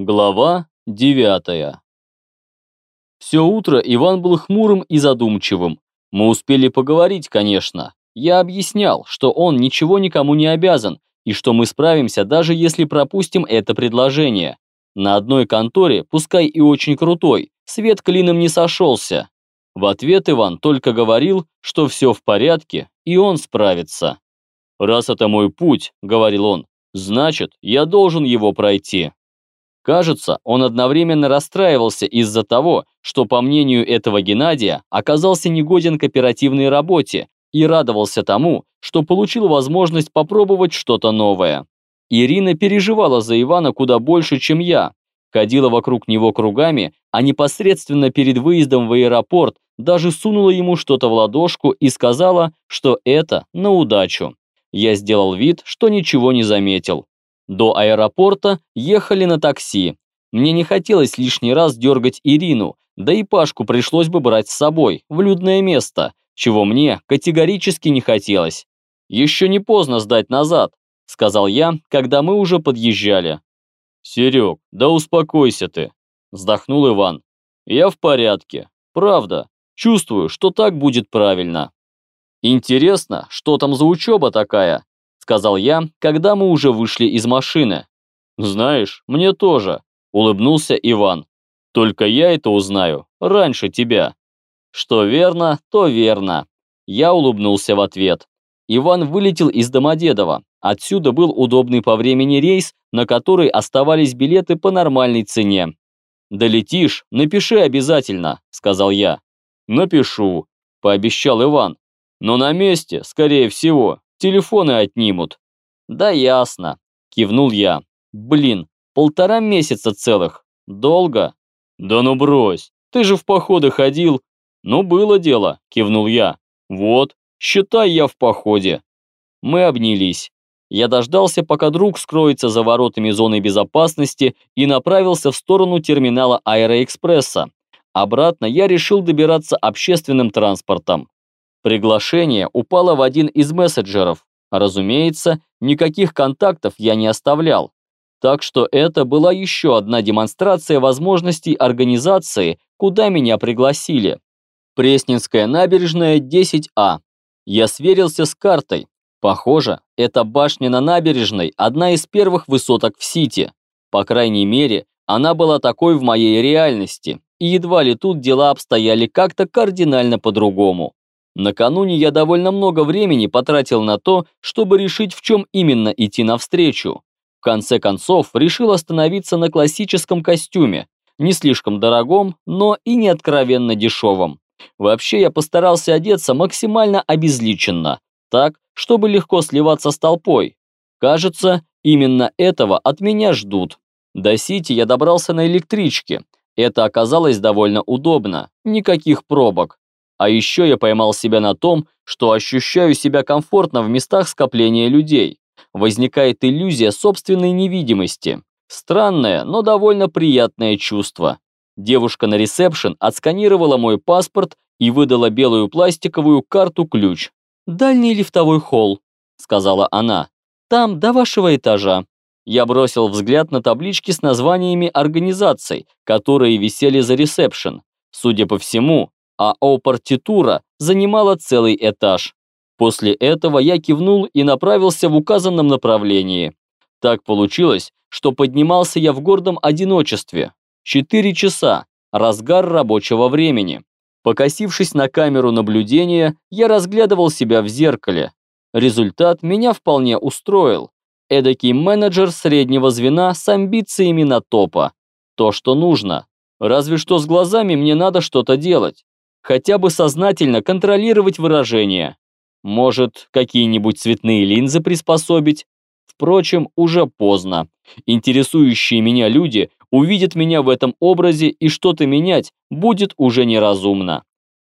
Глава 9 Все утро Иван был хмурым и задумчивым. Мы успели поговорить, конечно. Я объяснял, что он ничего никому не обязан, и что мы справимся, даже если пропустим это предложение. На одной конторе, пускай и очень крутой, свет клином не сошелся. В ответ Иван только говорил, что все в порядке, и он справится. «Раз это мой путь», — говорил он, — «значит, я должен его пройти». Кажется, он одновременно расстраивался из-за того, что, по мнению этого Геннадия, оказался негоден к оперативной работе и радовался тому, что получил возможность попробовать что-то новое. Ирина переживала за Ивана куда больше, чем я. Ходила вокруг него кругами, а непосредственно перед выездом в аэропорт даже сунула ему что-то в ладошку и сказала, что это на удачу. Я сделал вид, что ничего не заметил. До аэропорта ехали на такси. Мне не хотелось лишний раз дергать Ирину, да и Пашку пришлось бы брать с собой, в людное место, чего мне категорически не хотелось. «Еще не поздно сдать назад», — сказал я, когда мы уже подъезжали. «Серег, да успокойся ты», — вздохнул Иван. «Я в порядке. Правда. Чувствую, что так будет правильно». «Интересно, что там за учеба такая?» Сказал я, когда мы уже вышли из машины. «Знаешь, мне тоже», – улыбнулся Иван. «Только я это узнаю раньше тебя». «Что верно, то верно». Я улыбнулся в ответ. Иван вылетел из Домодедова. Отсюда был удобный по времени рейс, на который оставались билеты по нормальной цене. «Долетишь, напиши обязательно», – сказал я. «Напишу», – пообещал Иван. «Но на месте, скорее всего, телефоны отнимут». «Да ясно», – кивнул я. «Блин, полтора месяца целых. Долго?» «Да ну брось, ты же в походы ходил». «Ну, было дело», – кивнул я. «Вот, считай я в походе». Мы обнялись. Я дождался, пока друг скроется за воротами зоны безопасности и направился в сторону терминала Аэроэкспресса. Обратно я решил добираться общественным транспортом. Приглашение упало в один из мессенджеров. Разумеется, никаких контактов я не оставлял. Так что это была еще одна демонстрация возможностей организации, куда меня пригласили. Пресненская набережная 10А. Я сверился с картой. Похоже, эта башня на набережной одна из первых высоток в Сити. По крайней мере, она была такой в моей реальности, и едва ли тут дела обстояли как-то кардинально по-другому. Накануне я довольно много времени потратил на то, чтобы решить, в чем именно идти навстречу. В конце концов, решил остановиться на классическом костюме, не слишком дорогом, но и не откровенно дешевом. Вообще я постарался одеться максимально обезличенно, так, чтобы легко сливаться с толпой. Кажется, именно этого от меня ждут. До Сити я добрался на электричке. Это оказалось довольно удобно, никаких пробок. А еще я поймал себя на том, что ощущаю себя комфортно в местах скопления людей. Возникает иллюзия собственной невидимости. Странное, но довольно приятное чувство. Девушка на ресепшн отсканировала мой паспорт и выдала белую пластиковую карту-ключ. «Дальний лифтовой холл», — сказала она. «Там, до вашего этажа». Я бросил взгляд на таблички с названиями организаций, которые висели за ресепшн. Судя по всему, а О-партитура занимала целый этаж. После этого я кивнул и направился в указанном направлении. Так получилось, что поднимался я в гордом одиночестве. Четыре часа, разгар рабочего времени. Покосившись на камеру наблюдения, я разглядывал себя в зеркале. Результат меня вполне устроил. Эдакий менеджер среднего звена с амбициями на топа. То, что нужно. Разве что с глазами мне надо что-то делать хотя бы сознательно контролировать выражения. Может, какие-нибудь цветные линзы приспособить? Впрочем, уже поздно. Интересующие меня люди увидят меня в этом образе, и что-то менять будет уже неразумно.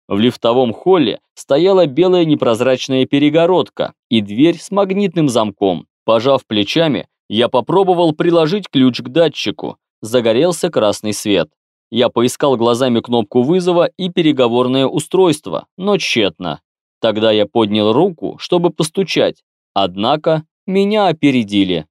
В лифтовом холле стояла белая непрозрачная перегородка и дверь с магнитным замком. Пожав плечами, я попробовал приложить ключ к датчику. Загорелся красный свет. Я поискал глазами кнопку вызова и переговорное устройство, но тщетно. Тогда я поднял руку, чтобы постучать, однако меня опередили.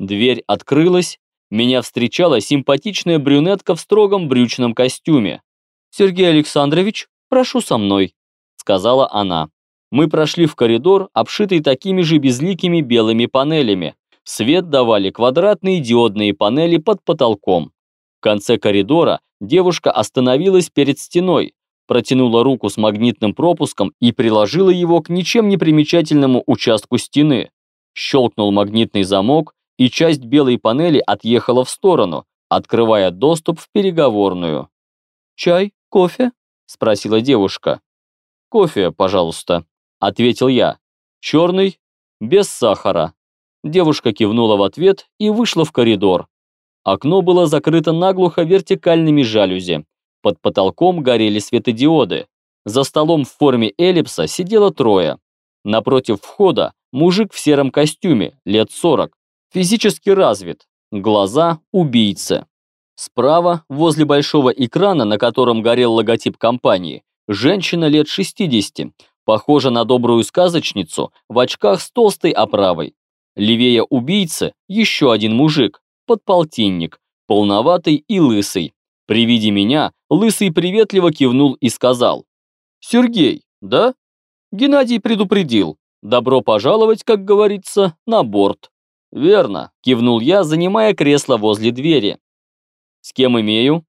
Дверь открылась, Меня встречала симпатичная брюнетка в строгом брючном костюме. «Сергей Александрович, прошу со мной», — сказала она. Мы прошли в коридор, обшитый такими же безликими белыми панелями. Свет давали квадратные диодные панели под потолком. В конце коридора девушка остановилась перед стеной, протянула руку с магнитным пропуском и приложила его к ничем не примечательному участку стены. Щелкнул магнитный замок, и часть белой панели отъехала в сторону, открывая доступ в переговорную. «Чай? Кофе?» – спросила девушка. «Кофе, пожалуйста», ответил я. Черный, без сахара. Девушка кивнула в ответ и вышла в коридор. Окно было закрыто наглухо вертикальными жалюзи. Под потолком горели светодиоды. За столом в форме эллипса сидело трое. Напротив входа мужик в сером костюме, лет 40, физически развит, глаза убийцы. Справа, возле большого экрана, на котором горел логотип компании, женщина лет 60, Похожа на добрую сказочницу в очках с толстой оправой. Левее убийцы еще один мужик, подполтинник, полноватый и лысый. При виде меня лысый приветливо кивнул и сказал. «Сергей, да?» Геннадий предупредил. «Добро пожаловать, как говорится, на борт». «Верно», – кивнул я, занимая кресло возле двери. «С кем имею?»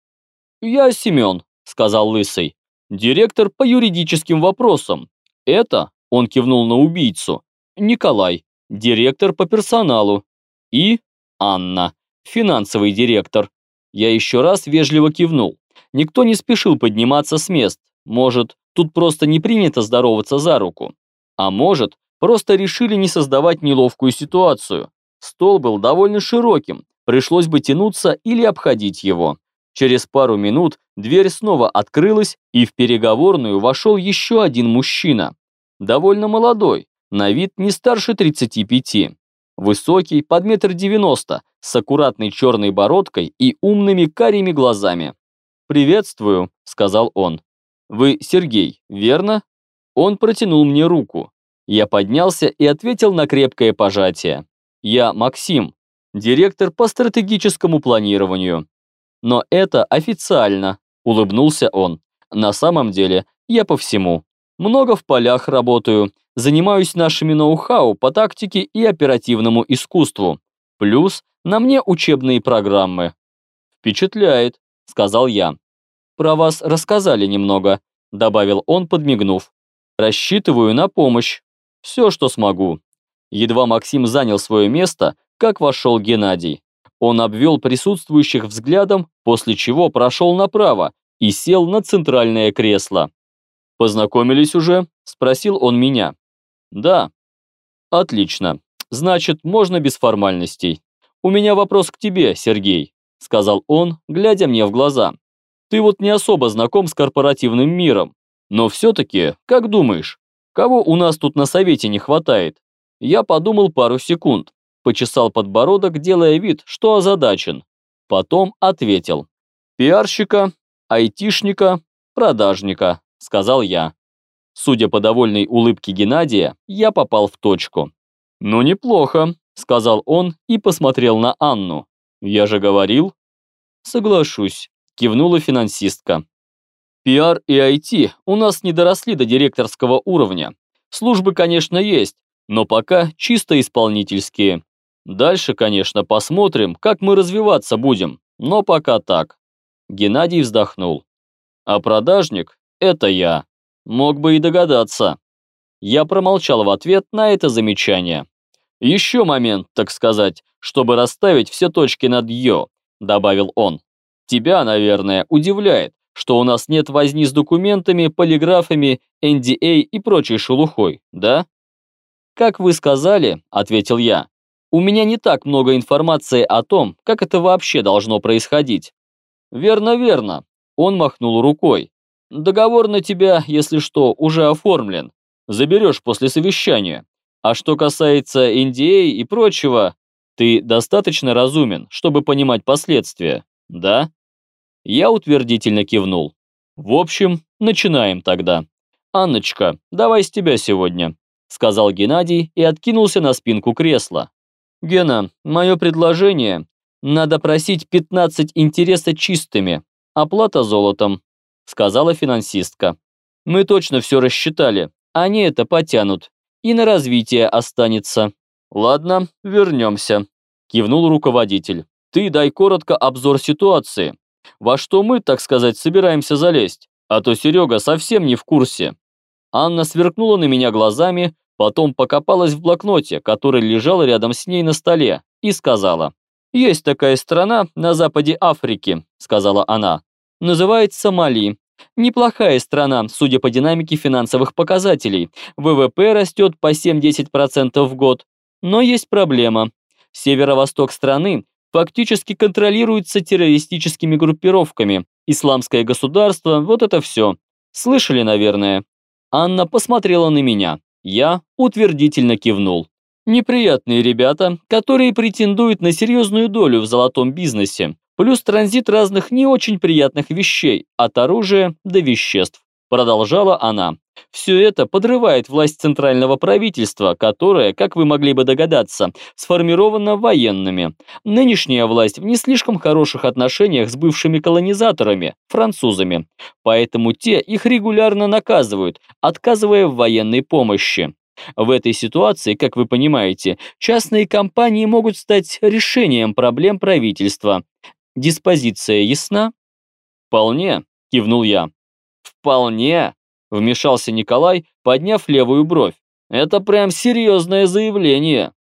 «Я Семен», – сказал Лысый. «Директор по юридическим вопросам. Это, он кивнул на убийцу, Николай, директор по персоналу. И Анна, финансовый директор. Я еще раз вежливо кивнул. Никто не спешил подниматься с мест. Может, тут просто не принято здороваться за руку. А может, просто решили не создавать неловкую ситуацию. Стол был довольно широким, пришлось бы тянуться или обходить его. Через пару минут дверь снова открылась, и в переговорную вошел еще один мужчина. Довольно молодой, на вид не старше 35. Высокий, под метр девяносто, с аккуратной черной бородкой и умными карими глазами. «Приветствую», — сказал он. «Вы Сергей, верно?» Он протянул мне руку. Я поднялся и ответил на крепкое пожатие. «Я Максим, директор по стратегическому планированию. Но это официально, улыбнулся он. На самом деле, я по всему. Много в полях работаю, занимаюсь нашими ноу-хау по тактике и оперативному искусству. Плюс на мне учебные программы. Впечатляет, сказал я. Про вас рассказали немного, добавил он, подмигнув. Рассчитываю на помощь. Все, что смогу. Едва Максим занял свое место, как вошел Геннадий. Он обвел присутствующих взглядом, после чего прошел направо и сел на центральное кресло. «Познакомились уже?» – спросил он меня. «Да». «Отлично. Значит, можно без формальностей. У меня вопрос к тебе, Сергей», – сказал он, глядя мне в глаза. «Ты вот не особо знаком с корпоративным миром, но все-таки, как думаешь, кого у нас тут на совете не хватает?» Я подумал пару секунд, почесал подбородок, делая вид, что озадачен. Потом ответил. «Пиарщика, айтишника, продажника», — сказал я. Судя по довольной улыбке Геннадия, я попал в точку. «Ну неплохо», — сказал он и посмотрел на Анну. «Я же говорил». «Соглашусь», — кивнула финансистка. «Пиар и IT у нас не доросли до директорского уровня. Службы, конечно, есть, но пока чисто исполнительские. Дальше, конечно, посмотрим, как мы развиваться будем, но пока так. Геннадий вздохнул. А продажник – это я. Мог бы и догадаться. Я промолчал в ответ на это замечание. Еще момент, так сказать, чтобы расставить все точки над «ё», добавил он. Тебя, наверное, удивляет, что у нас нет возни с документами, полиграфами, NDA а и прочей шелухой, да? Как вы сказали, ответил я, у меня не так много информации о том, как это вообще должно происходить. Верно, верно. Он махнул рукой. Договор на тебя, если что, уже оформлен. Заберешь после совещания. А что касается NDA и прочего, ты достаточно разумен, чтобы понимать последствия, да? Я утвердительно кивнул. В общем, начинаем тогда. Анночка, давай с тебя сегодня, сказал Геннадий и откинулся на спинку кресла. «Гена, мое предложение Надо просить 15 интереса чистыми, оплата золотом, сказала финансистка. Мы точно все рассчитали, они это потянут, и на развитие останется. Ладно, вернемся, кивнул руководитель. Ты дай коротко обзор ситуации. Во что мы, так сказать, собираемся залезть, а то Серега совсем не в курсе. Анна сверкнула на меня глазами, потом покопалась в блокноте, который лежал рядом с ней на столе, и сказала. «Есть такая страна на западе Африки», — сказала она. «Называется Мали. Неплохая страна, судя по динамике финансовых показателей. ВВП растет по 7-10% в год. Но есть проблема. Северо-восток страны фактически контролируется террористическими группировками. Исламское государство, вот это все. Слышали, наверное?» Анна посмотрела на меня. Я утвердительно кивнул. Неприятные ребята, которые претендуют на серьезную долю в золотом бизнесе, плюс транзит разных не очень приятных вещей, от оружия до веществ. Продолжала она. Все это подрывает власть центрального правительства, которое, как вы могли бы догадаться, сформировано военными. Нынешняя власть в не слишком хороших отношениях с бывшими колонизаторами, французами. Поэтому те их регулярно наказывают, отказывая в военной помощи. В этой ситуации, как вы понимаете, частные компании могут стать решением проблем правительства. Диспозиция ясна? Вполне, кивнул я. Вполне, вмешался Николай, подняв левую бровь. Это прям серьезное заявление.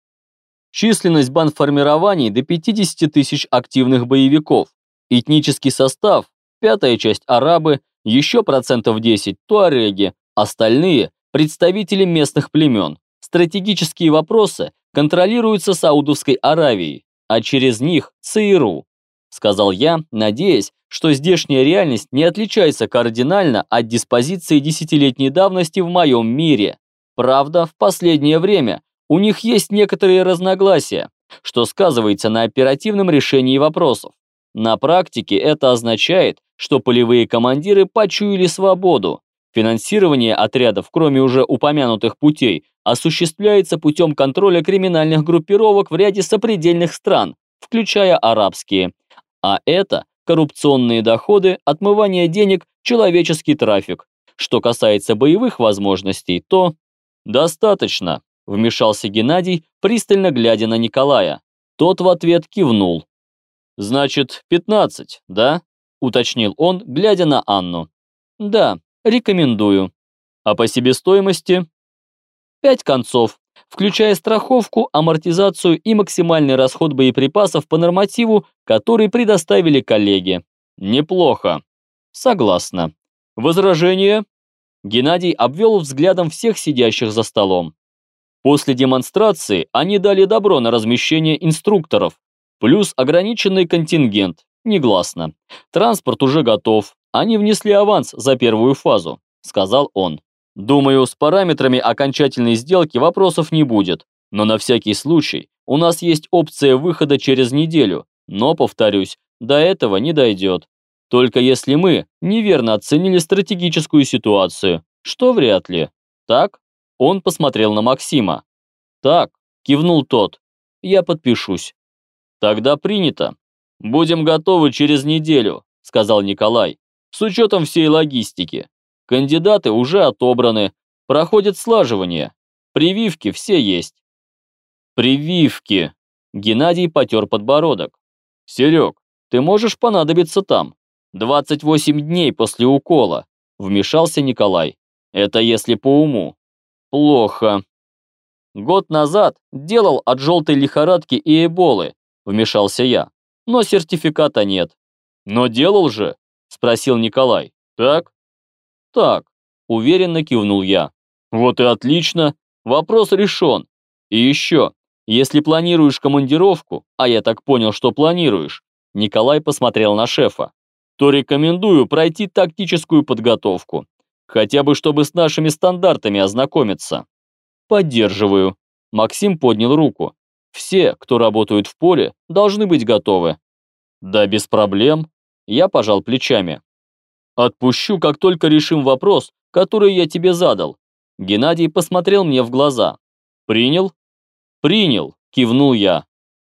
Численность бандформирований до 50 тысяч активных боевиков. Этнический состав, пятая часть арабы, еще процентов 10 туареги, остальные представители местных племен. Стратегические вопросы контролируются Саудовской Аравией, а через них ЦРУ, сказал я, надеясь, что здешняя реальность не отличается кардинально от диспозиции десятилетней давности в моем мире. Правда, в последнее время у них есть некоторые разногласия, что сказывается на оперативном решении вопросов. На практике это означает, что полевые командиры почуяли свободу, Финансирование отрядов, кроме уже упомянутых путей, осуществляется путем контроля криминальных группировок в ряде сопредельных стран, включая арабские. А это коррупционные доходы, отмывание денег, человеческий трафик. Что касается боевых возможностей, то... «Достаточно», – вмешался Геннадий, пристально глядя на Николая. Тот в ответ кивнул. «Значит, 15, да?» – уточнил он, глядя на Анну. «Да», Рекомендую. А по себестоимости? Пять концов, включая страховку, амортизацию и максимальный расход боеприпасов по нормативу, который предоставили коллеги. Неплохо. Согласна. Возражение? Геннадий обвел взглядом всех сидящих за столом. После демонстрации они дали добро на размещение инструкторов, плюс ограниченный контингент, негласно. Транспорт уже готов, они внесли аванс за первую фазу, сказал он. Думаю, с параметрами окончательной сделки вопросов не будет, но на всякий случай у нас есть опция выхода через неделю, но, повторюсь, до этого не дойдет. Только если мы неверно оценили стратегическую ситуацию, что вряд ли. Так? Он посмотрел на Максима. Так, кивнул тот. Я подпишусь. Тогда принято. Будем готовы через неделю, сказал Николай с учетом всей логистики. Кандидаты уже отобраны, проходят слаживание. Прививки все есть. Прививки. Геннадий потер подбородок. Серег, ты можешь понадобиться там. 28 дней после укола. Вмешался Николай. Это если по уму. Плохо. Год назад делал от желтой лихорадки и эболы, вмешался я. Но сертификата нет. Но делал же, Спросил Николай. Так? Так, уверенно кивнул я. Вот и отлично, вопрос решен. И еще, если планируешь командировку, а я так понял, что планируешь, Николай посмотрел на шефа, то рекомендую пройти тактическую подготовку. Хотя бы, чтобы с нашими стандартами ознакомиться. Поддерживаю. Максим поднял руку. Все, кто работают в поле, должны быть готовы. Да без проблем, я пожал плечами. «Отпущу, как только решим вопрос, который я тебе задал». Геннадий посмотрел мне в глаза. «Принял?» «Принял», кивнул я.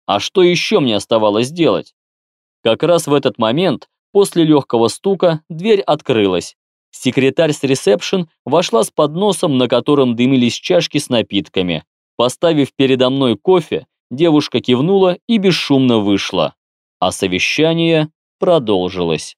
А что еще мне оставалось делать? Как раз в этот момент, после легкого стука, дверь открылась. Секретарь с ресепшн вошла с подносом, на котором дымились чашки с напитками. Поставив передо мной кофе, девушка кивнула и бесшумно вышла. А совещание продолжилось.